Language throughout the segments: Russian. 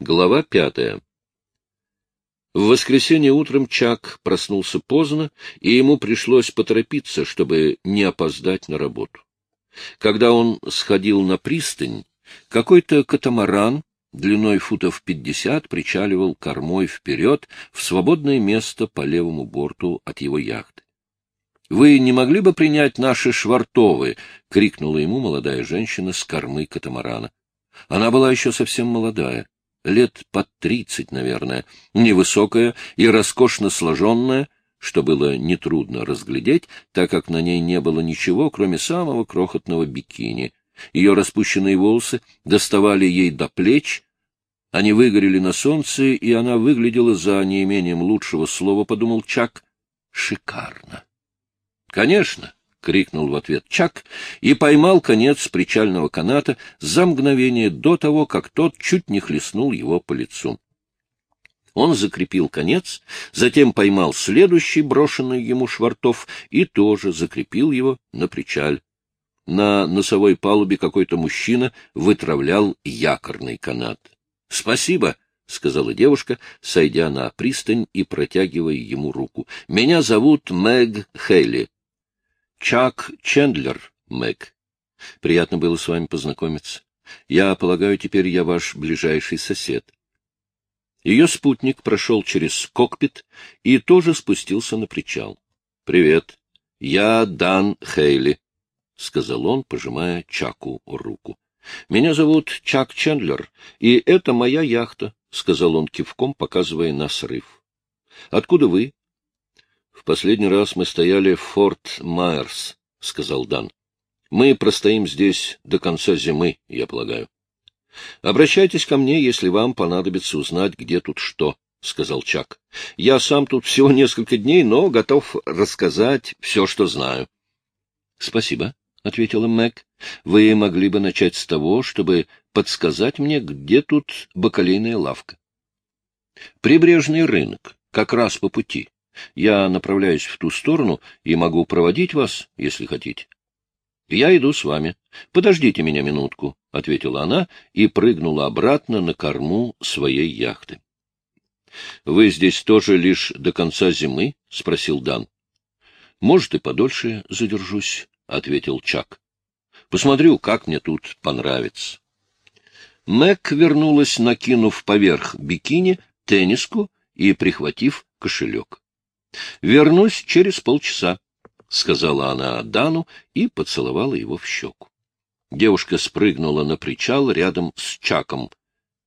Глава пятая В воскресенье утром Чак проснулся поздно, и ему пришлось поторопиться, чтобы не опоздать на работу. Когда он сходил на пристань, какой-то катамаран длиной футов пятьдесят причаливал кормой вперед в свободное место по левому борту от его яхты. — Вы не могли бы принять наши швартовы? — крикнула ему молодая женщина с кормы катамарана. Она была еще совсем молодая лет под тридцать, наверное, невысокая и роскошно сложенная, что было нетрудно разглядеть, так как на ней не было ничего, кроме самого крохотного бикини. Ее распущенные волосы доставали ей до плеч, они выгорели на солнце, и она выглядела за неимением лучшего слова, подумал Чак, шикарно. Конечно, — крикнул в ответ Чак и поймал конец причального каната за мгновение до того, как тот чуть не хлестнул его по лицу. Он закрепил конец, затем поймал следующий брошенный ему швартов и тоже закрепил его на причаль. На носовой палубе какой-то мужчина вытравлял якорный канат. — Спасибо, — сказала девушка, сойдя на пристань и протягивая ему руку. — Меня зовут Мэг Хейли. Чак Чендлер, Мэг. Приятно было с вами познакомиться. Я полагаю, теперь я ваш ближайший сосед. Ее спутник прошел через кокпит и тоже спустился на причал. — Привет. Я Дан Хейли, — сказал он, пожимая Чаку руку. — Меня зовут Чак Чендлер, и это моя яхта, — сказал он кивком, показывая на срыв. — Откуда вы? В последний раз мы стояли в Форт Майерс, — сказал Дан. — Мы простоим здесь до конца зимы, я полагаю. — Обращайтесь ко мне, если вам понадобится узнать, где тут что, — сказал Чак. — Я сам тут всего несколько дней, но готов рассказать все, что знаю. — Спасибо, — ответила Мэг. — Вы могли бы начать с того, чтобы подсказать мне, где тут бакалейная лавка. — Прибрежный рынок, как раз по пути. Я направляюсь в ту сторону и могу проводить вас, если хотите. — Я иду с вами. Подождите меня минутку, — ответила она и прыгнула обратно на корму своей яхты. — Вы здесь тоже лишь до конца зимы? — спросил Дан. — Может, и подольше задержусь, — ответил Чак. — Посмотрю, как мне тут понравится. Мэг вернулась, накинув поверх бикини тенниску и прихватив кошелек. — Вернусь через полчаса, — сказала она Дану и поцеловала его в щеку. Девушка спрыгнула на причал рядом с Чаком,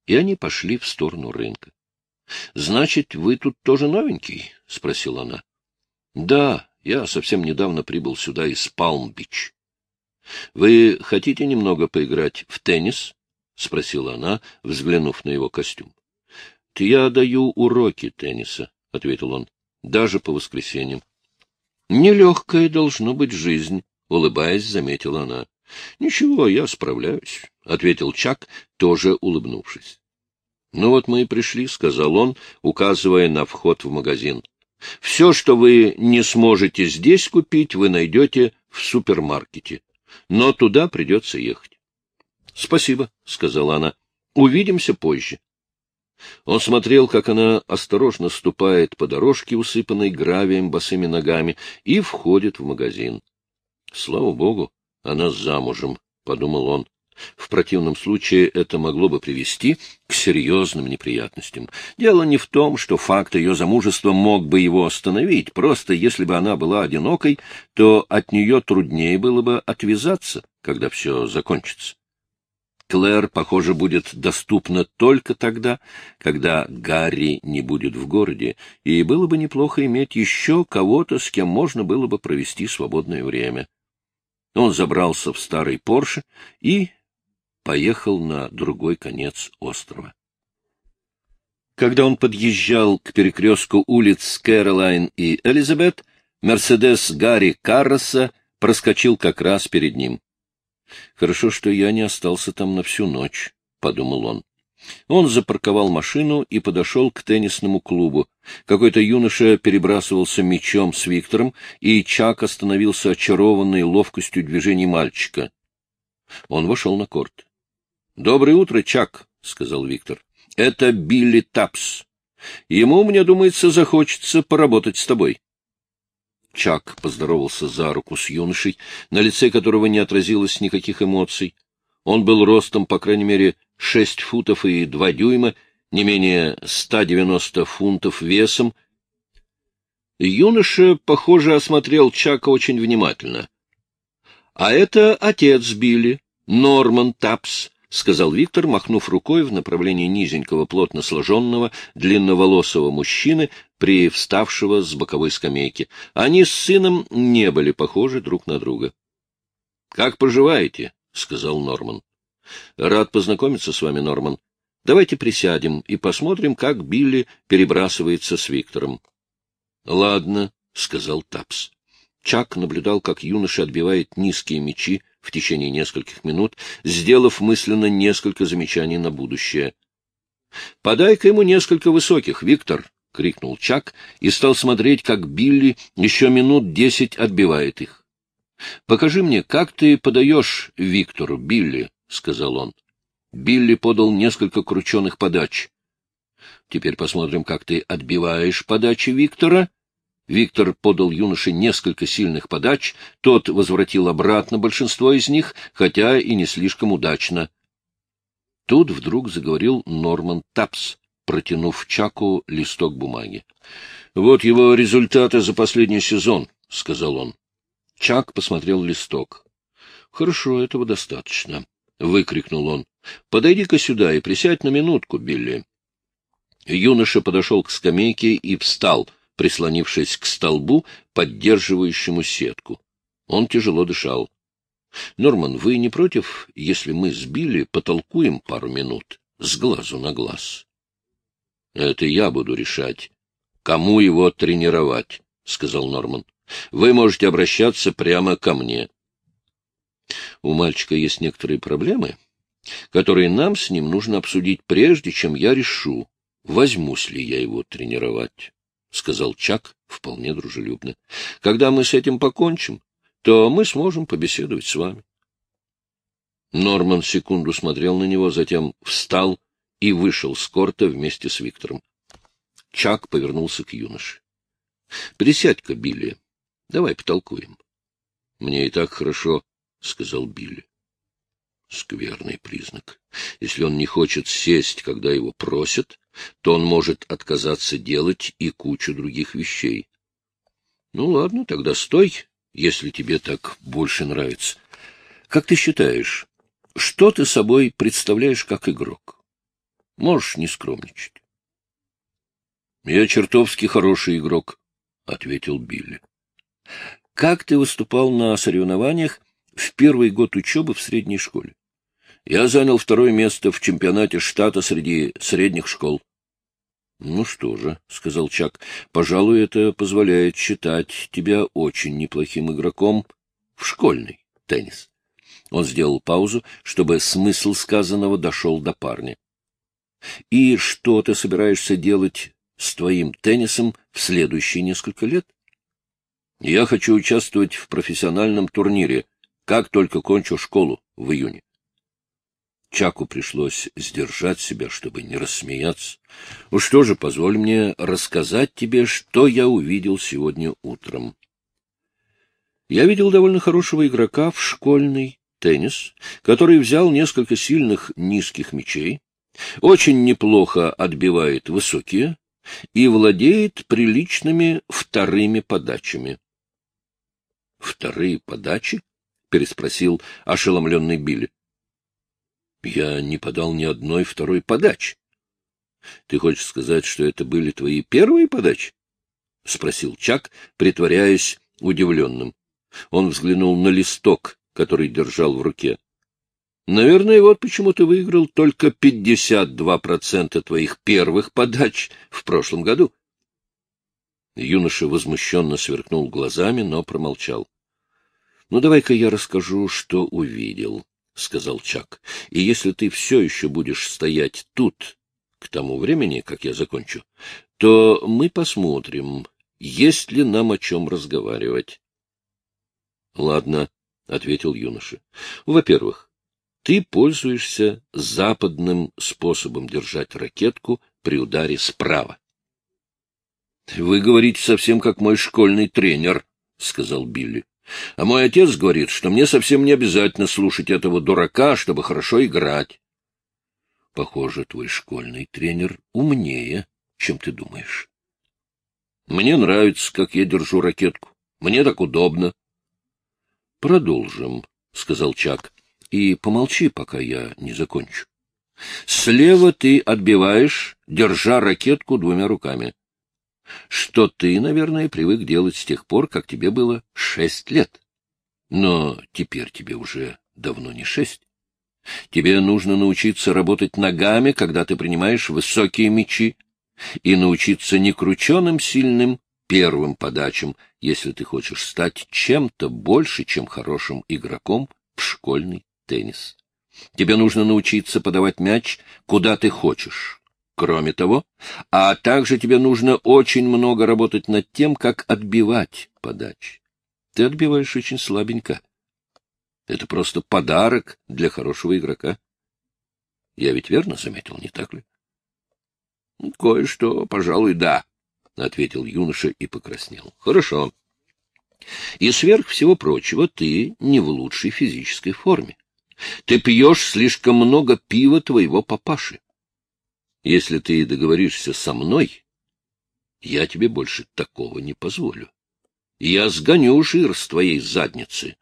и они пошли в сторону рынка. — Значит, вы тут тоже новенький? — спросила она. — Да, я совсем недавно прибыл сюда из Палм-Бич. — Вы хотите немного поиграть в теннис? — спросила она, взглянув на его костюм. — Я даю уроки тенниса, — ответил он даже по воскресеньям. — Нелегкая должно быть жизнь, — улыбаясь, заметила она. — Ничего, я справляюсь, — ответил Чак, тоже улыбнувшись. — Ну вот мы и пришли, — сказал он, указывая на вход в магазин. — Все, что вы не сможете здесь купить, вы найдете в супермаркете. Но туда придется ехать. — Спасибо, — сказала она. — Увидимся позже. Он смотрел, как она осторожно ступает по дорожке, усыпанной гравием босыми ногами, и входит в магазин. «Слава богу, она замужем», — подумал он. В противном случае это могло бы привести к серьезным неприятностям. Дело не в том, что факт ее замужества мог бы его остановить, просто если бы она была одинокой, то от нее труднее было бы отвязаться, когда все закончится. Клэр, похоже, будет доступна только тогда, когда Гарри не будет в городе, и было бы неплохо иметь еще кого-то, с кем можно было бы провести свободное время. Он забрался в старый Порше и поехал на другой конец острова. Когда он подъезжал к перекрестку улиц Кэролайн и Элизабет, Мерседес Гарри Карроса проскочил как раз перед ним. Хорошо, что я не остался там на всю ночь, — подумал он. Он запарковал машину и подошел к теннисному клубу. Какой-то юноша перебрасывался мячом с Виктором, и Чак остановился очарованный ловкостью движений мальчика. Он вошел на корт. — Доброе утро, Чак, — сказал Виктор. — это Билли Тапс. Ему, мне думается, захочется поработать с тобой. Чак поздоровался за руку с юношей, на лице которого не отразилось никаких эмоций. Он был ростом, по крайней мере, шесть футов и два дюйма, не менее ста девяносто фунтов весом. Юноша, похоже, осмотрел Чака очень внимательно. — А это отец Билли, Норман Тапс, — сказал Виктор, махнув рукой в направлении низенького, плотно сложенного, длинноволосого мужчины, привставшего с боковой скамейки. Они с сыном не были похожи друг на друга. — Как поживаете? — сказал Норман. — Рад познакомиться с вами, Норман. Давайте присядем и посмотрим, как Билли перебрасывается с Виктором. — Ладно, — сказал Тапс. Чак наблюдал, как юноша отбивает низкие мечи в течение нескольких минут, сделав мысленно несколько замечаний на будущее. — Подай-ка ему несколько высоких, Виктор, — крикнул Чак и стал смотреть, как Билли еще минут десять отбивает их. — Покажи мне, как ты подаешь Виктору, Билли, — сказал он. Билли подал несколько крученых подач. — Теперь посмотрим, как ты отбиваешь подачи Виктора. Виктор подал юноше несколько сильных подач, тот возвратил обратно большинство из них, хотя и не слишком удачно. Тут вдруг заговорил Норман Тапс протянув Чаку листок бумаги. — Вот его результаты за последний сезон, — сказал он. Чак посмотрел листок. — Хорошо, этого достаточно, — выкрикнул он. — Подойди-ка сюда и присядь на минутку, Билли. Юноша подошел к скамейке и встал, прислонившись к столбу, поддерживающему сетку. Он тяжело дышал. — Норман, вы не против, если мы с Билли потолкуем пару минут, с глазу на глаз? — Это я буду решать, кому его тренировать, — сказал Норман. — Вы можете обращаться прямо ко мне. У мальчика есть некоторые проблемы, которые нам с ним нужно обсудить, прежде чем я решу, возьмусь ли я его тренировать, — сказал Чак вполне дружелюбно. — Когда мы с этим покончим, то мы сможем побеседовать с вами. Норман секунду смотрел на него, затем встал и вышел с корта вместе с Виктором. Чак повернулся к юноше. — Присядь-ка, Билли. Давай потолкуем. — Мне и так хорошо, — сказал Билли. Скверный признак. Если он не хочет сесть, когда его просят, то он может отказаться делать и кучу других вещей. Ну, ладно, тогда стой, если тебе так больше нравится. Как ты считаешь, что ты собой представляешь как игрок? Можешь не скромничать. — Я чертовски хороший игрок, — ответил Билли. — Как ты выступал на соревнованиях в первый год учебы в средней школе? Я занял второе место в чемпионате штата среди средних школ. — Ну что же, — сказал Чак, — пожалуй, это позволяет считать тебя очень неплохим игроком в школьный теннис. Он сделал паузу, чтобы смысл сказанного дошел до парня. И что ты собираешься делать с твоим теннисом в следующие несколько лет? Я хочу участвовать в профессиональном турнире, как только кончу школу в июне. Чаку пришлось сдержать себя, чтобы не рассмеяться. Ну что же, позволь мне рассказать тебе, что я увидел сегодня утром. Я видел довольно хорошего игрока в школьный теннис, который взял несколько сильных низких мячей, очень неплохо отбивает высокие и владеет приличными вторыми подачами. — Вторые подачи? — переспросил ошеломленный Билли. — Я не подал ни одной второй подачи. — Ты хочешь сказать, что это были твои первые подачи? — спросил Чак, притворяясь удивленным. Он взглянул на листок, который держал в руке. Наверное, вот почему ты выиграл только 52% твоих первых подач в прошлом году. Юноша возмущенно сверкнул глазами, но промолчал. — Ну, давай-ка я расскажу, что увидел, — сказал Чак. — И если ты все еще будешь стоять тут к тому времени, как я закончу, то мы посмотрим, есть ли нам о чем разговаривать. — Ладно, — ответил юноша. — Во-первых, ты пользуешься западным способом держать ракетку при ударе справа. — Вы говорите совсем как мой школьный тренер, — сказал Билли. — А мой отец говорит, что мне совсем не обязательно слушать этого дурака, чтобы хорошо играть. — Похоже, твой школьный тренер умнее, чем ты думаешь. — Мне нравится, как я держу ракетку. Мне так удобно. — Продолжим, — сказал Чак, — и помолчи, пока я не закончу. Слева ты отбиваешь, держа ракетку двумя руками что ты, наверное, привык делать с тех пор, как тебе было шесть лет. Но теперь тебе уже давно не шесть. Тебе нужно научиться работать ногами, когда ты принимаешь высокие мячи, и научиться не крученым сильным первым подачам, если ты хочешь стать чем-то больше, чем хорошим игроком в школьный теннис. Тебе нужно научиться подавать мяч, куда ты хочешь, Кроме того, а также тебе нужно очень много работать над тем, как отбивать подачи. Ты отбиваешь очень слабенько. Это просто подарок для хорошего игрока. Я ведь верно заметил, не так ли? — Кое-что, пожалуй, да, — ответил юноша и покраснел. — Хорошо. И сверх всего прочего ты не в лучшей физической форме. Ты пьешь слишком много пива твоего папаши. Если ты договоришься со мной, я тебе больше такого не позволю. Я сгоню жир с твоей задницы.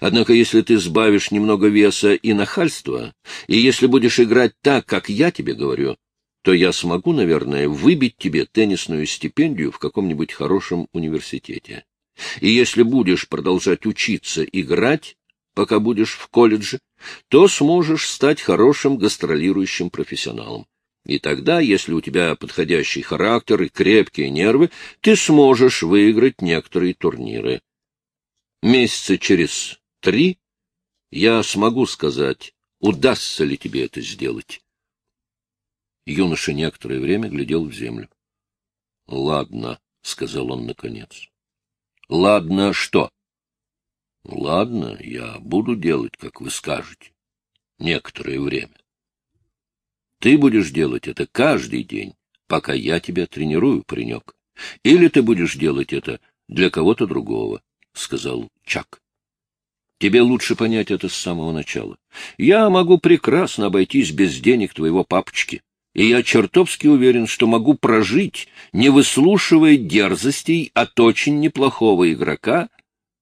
Однако, если ты сбавишь немного веса и нахальства, и если будешь играть так, как я тебе говорю, то я смогу, наверное, выбить тебе теннисную стипендию в каком-нибудь хорошем университете. И если будешь продолжать учиться играть, пока будешь в колледже, то сможешь стать хорошим гастролирующим профессионалом. И тогда, если у тебя подходящий характер и крепкие нервы, ты сможешь выиграть некоторые турниры. Месяца через три я смогу сказать, удастся ли тебе это сделать. Юноша некоторое время глядел в землю. — Ладно, — сказал он наконец. — Ладно, что? — Ладно, я буду делать, как вы скажете. Некоторое время. Ты будешь делать это каждый день, пока я тебя тренирую, паренек. Или ты будешь делать это для кого-то другого, — сказал Чак. Тебе лучше понять это с самого начала. Я могу прекрасно обойтись без денег твоего папочки, и я чертовски уверен, что могу прожить, не выслушивая дерзостей от очень неплохого игрока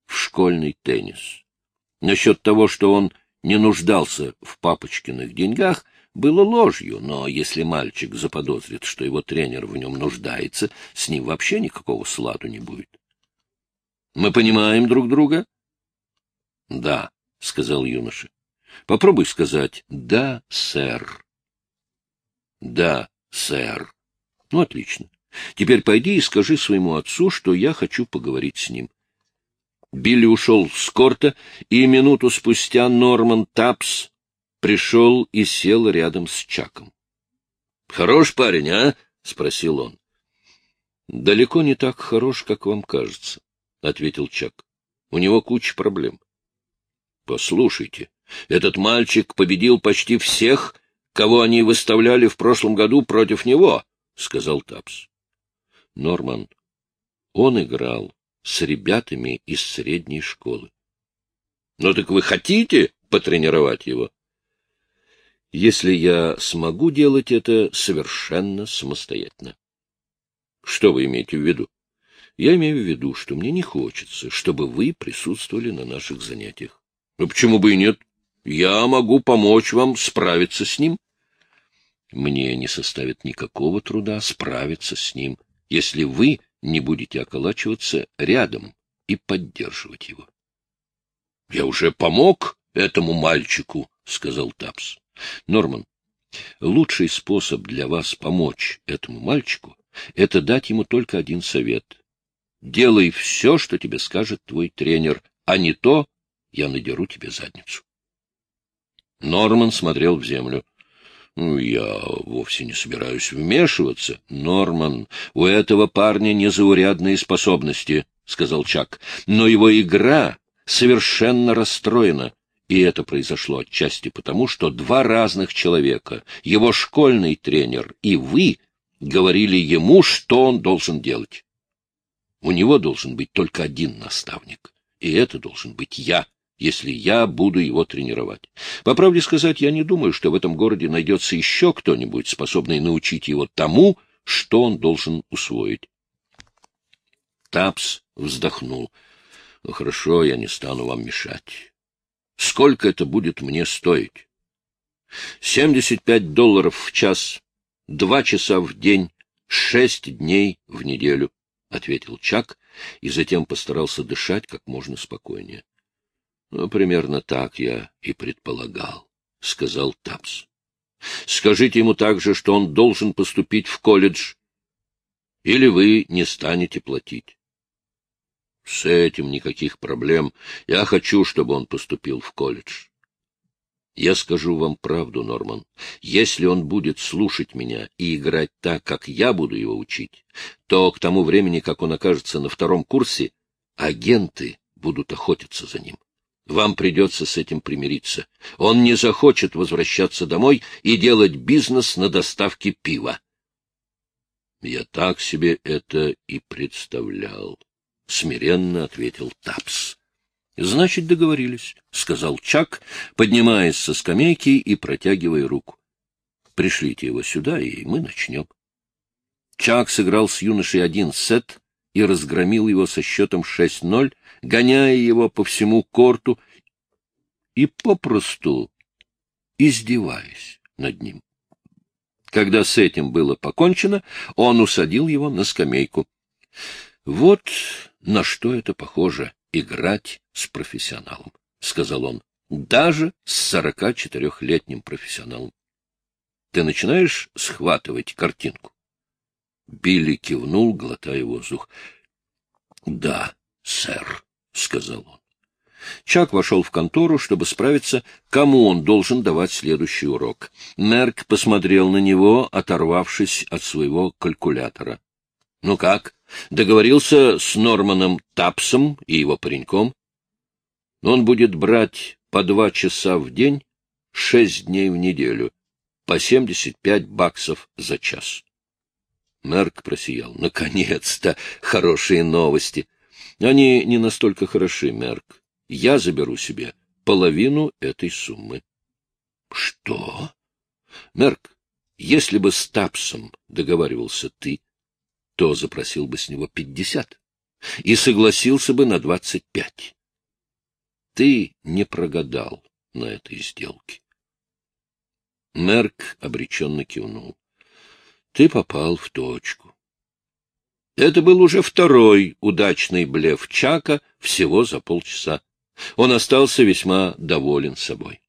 в школьный теннис. Насчет того, что он не нуждался в папочкиных деньгах, было ложью, но если мальчик заподозрит, что его тренер в нем нуждается, с ним вообще никакого сладу не будет. Мы понимаем друг друга? — Да, — сказал юноша. — Попробуй сказать «да, сэр». — Да, сэр. — Ну, отлично. Теперь пойди и скажи своему отцу, что я хочу поговорить с ним. Билли ушел с корта, и минуту спустя Норман Тапс пришел и сел рядом с Чаком. — Хорош парень, а? — спросил он. — Далеко не так хорош, как вам кажется, — ответил Чак. — У него куча проблем. — Послушайте, этот мальчик победил почти всех, кого они выставляли в прошлом году против него, — сказал Тапс. — Норман, он играл с ребятами из средней школы. — Ну так вы хотите потренировать его? если я смогу делать это совершенно самостоятельно. Что вы имеете в виду? Я имею в виду, что мне не хочется, чтобы вы присутствовали на наших занятиях. Ну, почему бы и нет? Я могу помочь вам справиться с ним. Мне не составит никакого труда справиться с ним, если вы не будете околачиваться рядом и поддерживать его. — Я уже помог этому мальчику, — сказал Тапс. Норман, лучший способ для вас помочь этому мальчику — это дать ему только один совет. Делай все, что тебе скажет твой тренер, а не то я надеру тебе задницу. Норман смотрел в землю. «Ну, я вовсе не собираюсь вмешиваться. Норман, у этого парня незаурядные способности, — сказал Чак, — но его игра совершенно расстроена И это произошло отчасти потому, что два разных человека, его школьный тренер и вы, говорили ему, что он должен делать. У него должен быть только один наставник, и это должен быть я, если я буду его тренировать. По правде сказать, я не думаю, что в этом городе найдется еще кто-нибудь, способный научить его тому, что он должен усвоить. Тапс вздохнул. Ну, хорошо, я не стану вам мешать. Сколько это будет мне стоить? Семьдесят пять долларов в час, два часа в день, шесть дней в неделю, — ответил Чак и затем постарался дышать как можно спокойнее. — Ну, примерно так я и предполагал, — сказал Тапс. — Скажите ему также, что он должен поступить в колледж, или вы не станете платить. С этим никаких проблем. Я хочу, чтобы он поступил в колледж. Я скажу вам правду, Норман. Если он будет слушать меня и играть так, как я буду его учить, то к тому времени, как он окажется на втором курсе, агенты будут охотиться за ним. Вам придется с этим примириться. Он не захочет возвращаться домой и делать бизнес на доставке пива. Я так себе это и представлял. — смиренно ответил Тапс. — Значит, договорились, — сказал Чак, поднимаясь со скамейки и протягивая руку. — Пришлите его сюда, и мы начнем. Чак сыграл с юношей один сет и разгромил его со счетом 6-0, гоняя его по всему корту и попросту издеваясь над ним. Когда с этим было покончено, он усадил его на скамейку. Вот на что это похоже — играть с профессионалом, — сказал он, — даже с сорока четырехлетним профессионалом. Ты начинаешь схватывать картинку? Билли кивнул, глотая воздух. — Да, сэр, — сказал он. Чак вошел в контору, чтобы справиться, кому он должен давать следующий урок. Мерк посмотрел на него, оторвавшись от своего калькулятора. — Ну как? Договорился с Норманом Тапсом и его пареньком. Он будет брать по два часа в день, шесть дней в неделю, по семьдесят пять баксов за час. Мерк просиял. Наконец-то! Хорошие новости! Они не настолько хороши, Мерк. Я заберу себе половину этой суммы. Что? Мерк, если бы с Тапсом договаривался ты, то запросил бы с него пятьдесят и согласился бы на двадцать пять. Ты не прогадал на этой сделке. Мерк обреченно кивнул. Ты попал в точку. Это был уже второй удачный блеф Чака всего за полчаса. Он остался весьма доволен собой.